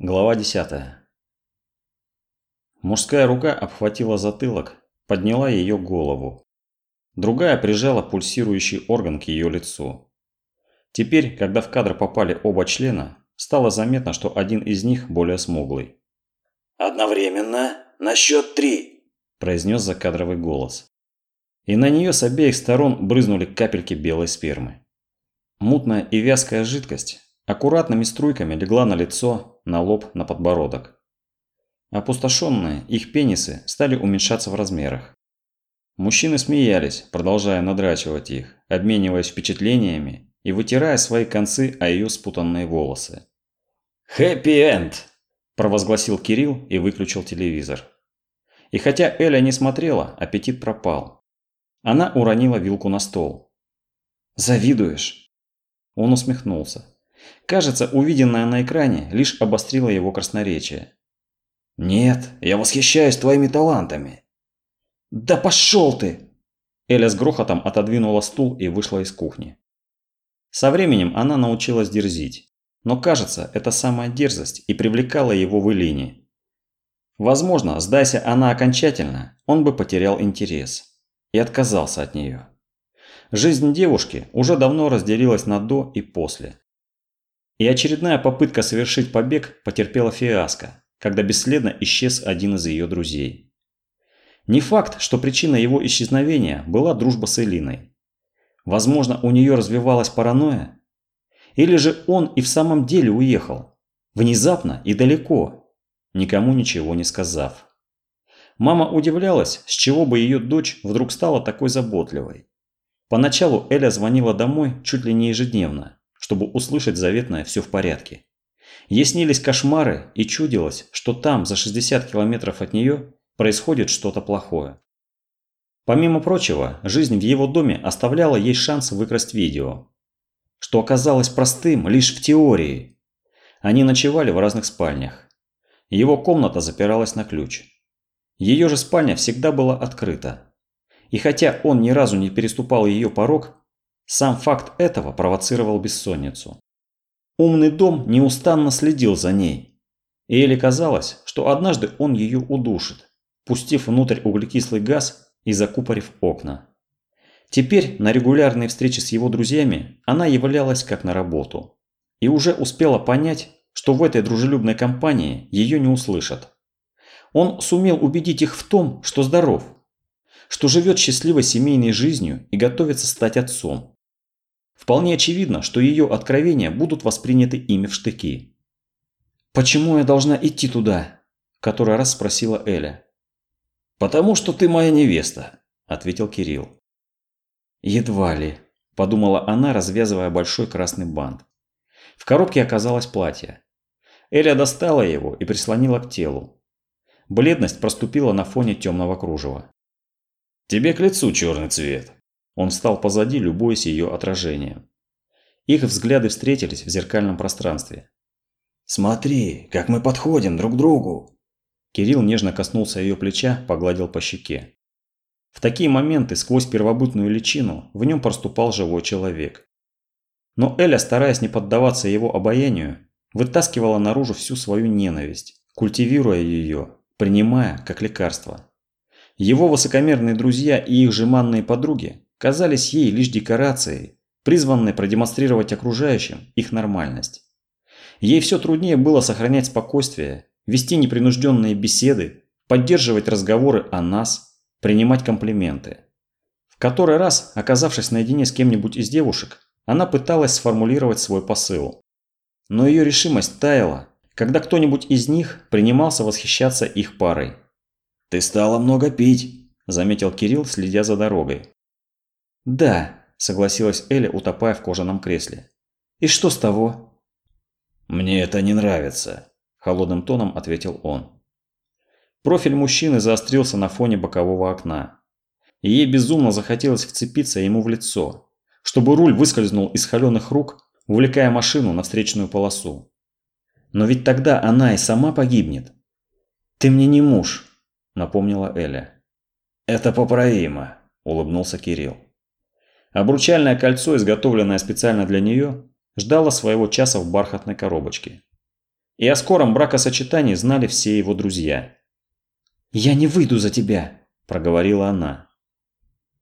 Глава 10. Мужская рука обхватила затылок, подняла ее голову. Другая прижала пульсирующий орган к ее лицу. Теперь, когда в кадр попали оба члена, стало заметно, что один из них более смуглый. «Одновременно на счет три», – произнес закадровый голос. И на нее с обеих сторон брызнули капельки белой спермы. Мутная и вязкая жидкость аккуратными струйками легла на лицо, на лоб, на подбородок. Опустошенные, их пенисы стали уменьшаться в размерах. Мужчины смеялись, продолжая надрачивать их, обмениваясь впечатлениями и вытирая свои концы о ее спутанные волосы. «Хэппи-энд!» – провозгласил Кирилл и выключил телевизор. И хотя Эля не смотрела, аппетит пропал. Она уронила вилку на стол. «Завидуешь?» Он усмехнулся. Кажется, увиденное на экране лишь обострило его красноречие. «Нет, я восхищаюсь твоими талантами». «Да пошел ты!» Эля с грохотом отодвинула стул и вышла из кухни. Со временем она научилась дерзить. Но кажется, эта самая дерзость и привлекала его в Элине. Возможно, сдайся она окончательно, он бы потерял интерес. И отказался от нее. Жизнь девушки уже давно разделилась на «до» и «после». И очередная попытка совершить побег потерпела фиаско, когда бесследно исчез один из ее друзей. Не факт, что причиной его исчезновения была дружба с Элиной. Возможно, у нее развивалась паранойя? Или же он и в самом деле уехал? Внезапно и далеко, никому ничего не сказав. Мама удивлялась, с чего бы ее дочь вдруг стала такой заботливой. Поначалу Эля звонила домой чуть ли не ежедневно, чтобы услышать заветное «все в порядке». Ей снились кошмары и чудилось, что там, за 60 километров от нее, происходит что-то плохое. Помимо прочего, жизнь в его доме оставляла ей шанс выкрасть видео. Что оказалось простым лишь в теории. Они ночевали в разных спальнях. Его комната запиралась на ключ. Ее же спальня всегда была открыта. И хотя он ни разу не переступал ее порог, сам факт этого провоцировал бессонницу. Умный дом неустанно следил за ней. И Эле казалось, что однажды он ее удушит, пустив внутрь углекислый газ и закупорив окна. Теперь на регулярные встречи с его друзьями она являлась как на работу. И уже успела понять, что в этой дружелюбной компании ее не услышат. Он сумел убедить их в том, что здоров, что живет счастливой семейной жизнью и готовится стать отцом. Вполне очевидно, что ее откровения будут восприняты ими в штыки. «Почему я должна идти туда?» – который раз спросила Эля. «Потому что ты моя невеста», – ответил Кирилл. «Едва ли», – подумала она, развязывая большой красный бант. В коробке оказалось платье. Эля достала его и прислонила к телу. Бледность проступила на фоне темного кружева. «Тебе к лицу черный цвет», он встал позади, любуясь ее отражением. Их взгляды встретились в зеркальном пространстве. «Смотри, как мы подходим друг к другу!» Кирилл нежно коснулся ее плеча, погладил по щеке. В такие моменты сквозь первобытную личину в нем проступал живой человек. Но Эля, стараясь не поддаваться его обаянию, вытаскивала наружу всю свою ненависть, культивируя ее, принимая как лекарство. Его высокомерные друзья и их жеманные подруги казались ей лишь декорацией, призванной продемонстрировать окружающим их нормальность. Ей все труднее было сохранять спокойствие, вести непринужденные беседы, поддерживать разговоры о нас, принимать комплименты. В который раз, оказавшись наедине с кем-нибудь из девушек, она пыталась сформулировать свой посыл. Но ее решимость таяла, когда кто-нибудь из них принимался восхищаться их парой. «Ты стала много пить», – заметил Кирилл, следя за дорогой. «Да», – согласилась Эля, утопая в кожаном кресле. «И что с того?» «Мне это не нравится», – холодным тоном ответил он. Профиль мужчины заострился на фоне бокового окна. И ей безумно захотелось вцепиться ему в лицо, чтобы руль выскользнул из холеных рук, увлекая машину на встречную полосу. Но ведь тогда она и сама погибнет. «Ты мне не муж», – напомнила Эля. «Это поправимо», – улыбнулся Кирилл. Обручальное кольцо, изготовленное специально для нее, ждало своего часа в бархатной коробочке. И о скором бракосочетании знали все его друзья. «Я не выйду за тебя», – проговорила она.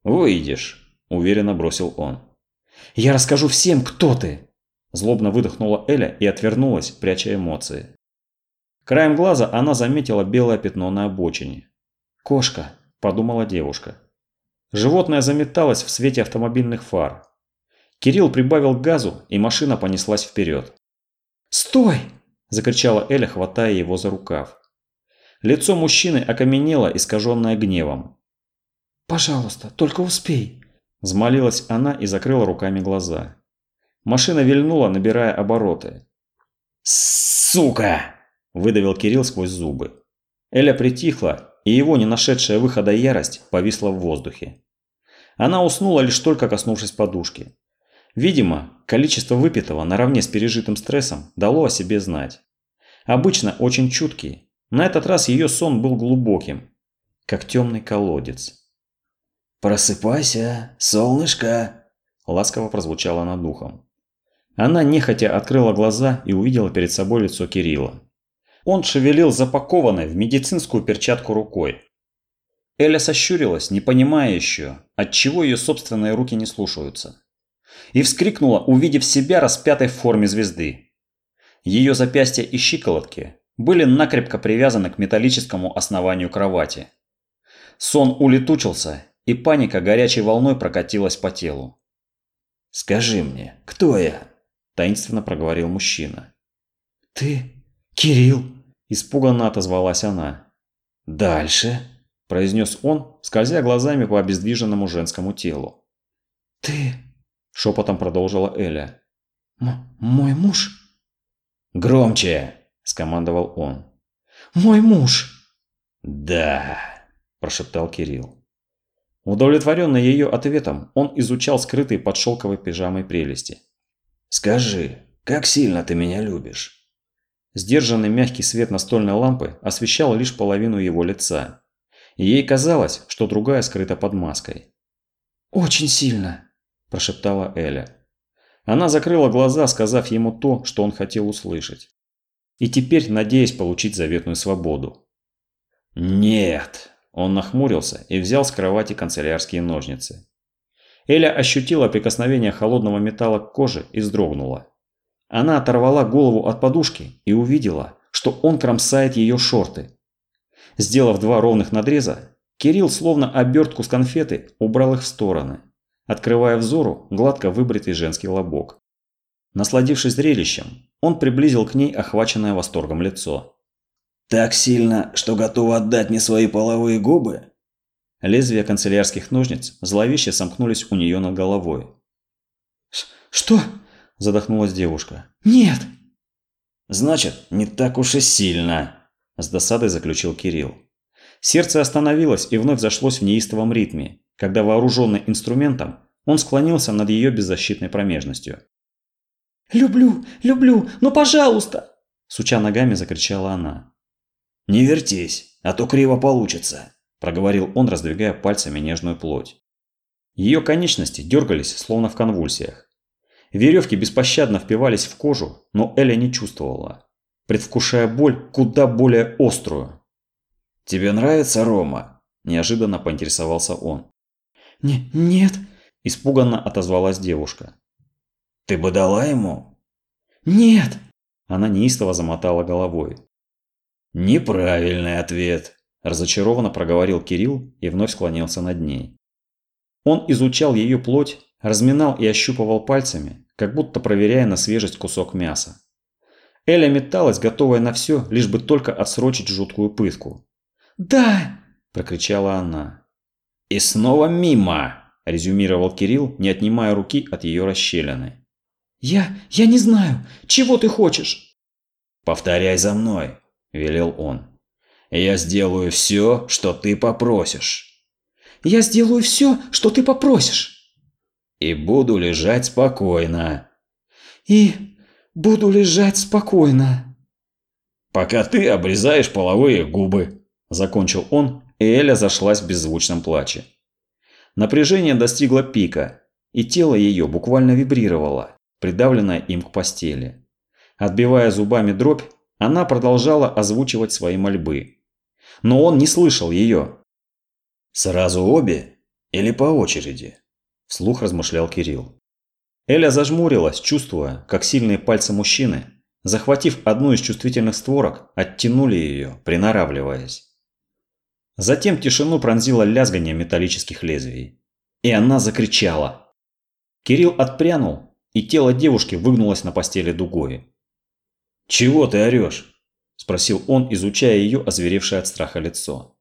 «Выйдешь», – уверенно бросил он. «Я расскажу всем, кто ты!» Злобно выдохнула Эля и отвернулась, пряча эмоции. Краем глаза она заметила белое пятно на обочине. «Кошка», – подумала девушка. Животное заметалось в свете автомобильных фар. Кирилл прибавил газу, и машина понеслась вперед. «Стой!» – закричала Эля, хватая его за рукав. Лицо мужчины окаменело, искаженное гневом. «Пожалуйста, только успей!» – взмолилась она и закрыла руками глаза. Машина вильнула, набирая обороты. «Сука!» – выдавил Кирилл сквозь зубы. Эля притихла, и его не нашедшая выхода ярость повисла в воздухе. Она уснула лишь только коснувшись подушки. Видимо, количество выпитого наравне с пережитым стрессом дало о себе знать. Обычно очень чуткий, на этот раз ее сон был глубоким, как темный колодец. «Просыпайся, солнышко!» – ласково прозвучало над духом. Она нехотя открыла глаза и увидела перед собой лицо Кирилла. Он шевелил запакованной в медицинскую перчатку рукой. Эля сощурилась, не понимая еще, отчего ее собственные руки не слушаются и вскрикнула, увидев себя распятой в форме звезды. Ее запястья и щиколотки были накрепко привязаны к металлическому основанию кровати. Сон улетучился, и паника горячей волной прокатилась по телу. «Скажи мне, кто я?» – таинственно проговорил мужчина. «Ты Кирилл?» – испуганно отозвалась она. «Дальше?» – произнес он, скользя глазами по обездвиженному женскому телу. «Ты шепотом продолжила Эля. «Мой муж?» «Громче!» – скомандовал он. «Мой муж!» «Да!» – прошептал Кирилл. Удовлетворенный ее ответом, он изучал скрытые под шелковой пижамой прелести. «Скажи, как сильно ты меня любишь?» Сдержанный мягкий свет настольной лампы освещал лишь половину его лица. И ей казалось, что другая скрыта под маской. «Очень сильно!» – прошептала Эля. Она закрыла глаза, сказав ему то, что он хотел услышать. И теперь надеясь получить заветную свободу. «Нет!» – он нахмурился и взял с кровати канцелярские ножницы. Эля ощутила прикосновение холодного металла к коже и вздрогнула. Она оторвала голову от подушки и увидела, что он кромсает ее шорты. Сделав два ровных надреза, Кирилл, словно обертку с конфеты, убрал их в стороны открывая взору гладко выбритый женский лобок. Насладившись зрелищем, он приблизил к ней охваченное восторгом лицо. «Так сильно, что готов отдать мне свои половые губы?» Лезвия канцелярских ножниц зловеще сомкнулись у нее над головой. «Что?» – задохнулась девушка. «Нет!» «Значит, не так уж и сильно!» – с досадой заключил Кирилл. Сердце остановилось и вновь зашлось в неистовом ритме, когда вооруженный инструментом, он склонился над ее беззащитной промежностью. «Люблю, люблю, ну пожалуйста!» Суча ногами закричала она. «Не вертись, а то криво получится», проговорил он, раздвигая пальцами нежную плоть. Ее конечности дергались, словно в конвульсиях. Веревки беспощадно впивались в кожу, но Эля не чувствовала, предвкушая боль куда более острую. «Тебе нравится Рома?» – неожиданно поинтересовался он. Не «Нет», – испуганно отозвалась девушка. «Ты бы дала ему?» «Нет!» – она неистово замотала головой. «Неправильный ответ», – разочарованно проговорил Кирилл и вновь склонился над ней. Он изучал ее плоть, разминал и ощупывал пальцами, как будто проверяя на свежесть кусок мяса. Эля металась, готовая на все, лишь бы только отсрочить жуткую пытку. «Да!» – прокричала она. «И снова мимо!» – резюмировал Кирилл, не отнимая руки от ее расщелины. «Я... я не знаю. Чего ты хочешь?» «Повторяй за мной», – велел он. «Я сделаю все, что ты попросишь». «Я сделаю все, что ты попросишь». «И буду лежать спокойно». «И буду лежать спокойно». «Пока ты обрезаешь половые губы», – закончил он и Эля зашлась в беззвучном плаче. Напряжение достигло пика, и тело ее буквально вибрировало, придавленное им к постели. Отбивая зубами дробь, Она продолжала озвучивать свои мольбы. Но он не слышал ее. «Сразу обе или по очереди?» – вслух размышлял Кирилл. Эля зажмурилась, чувствуя, как сильные пальцы мужчины, захватив одну из чувствительных створок, оттянули ее, приноравливаясь. Затем тишину пронзило лязгание металлических лезвий. И она закричала. Кирилл отпрянул, и тело девушки выгнулось на постели дугой. «Чего ты орешь?» – спросил он, изучая ее озверевшее от страха лицо.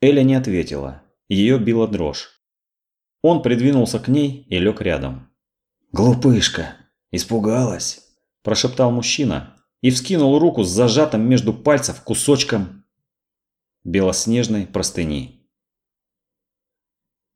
Эля не ответила. Ее била дрожь. Он придвинулся к ней и лег рядом. «Глупышка! Испугалась!» – прошептал мужчина и вскинул руку с зажатым между пальцев кусочком белоснежной простыни.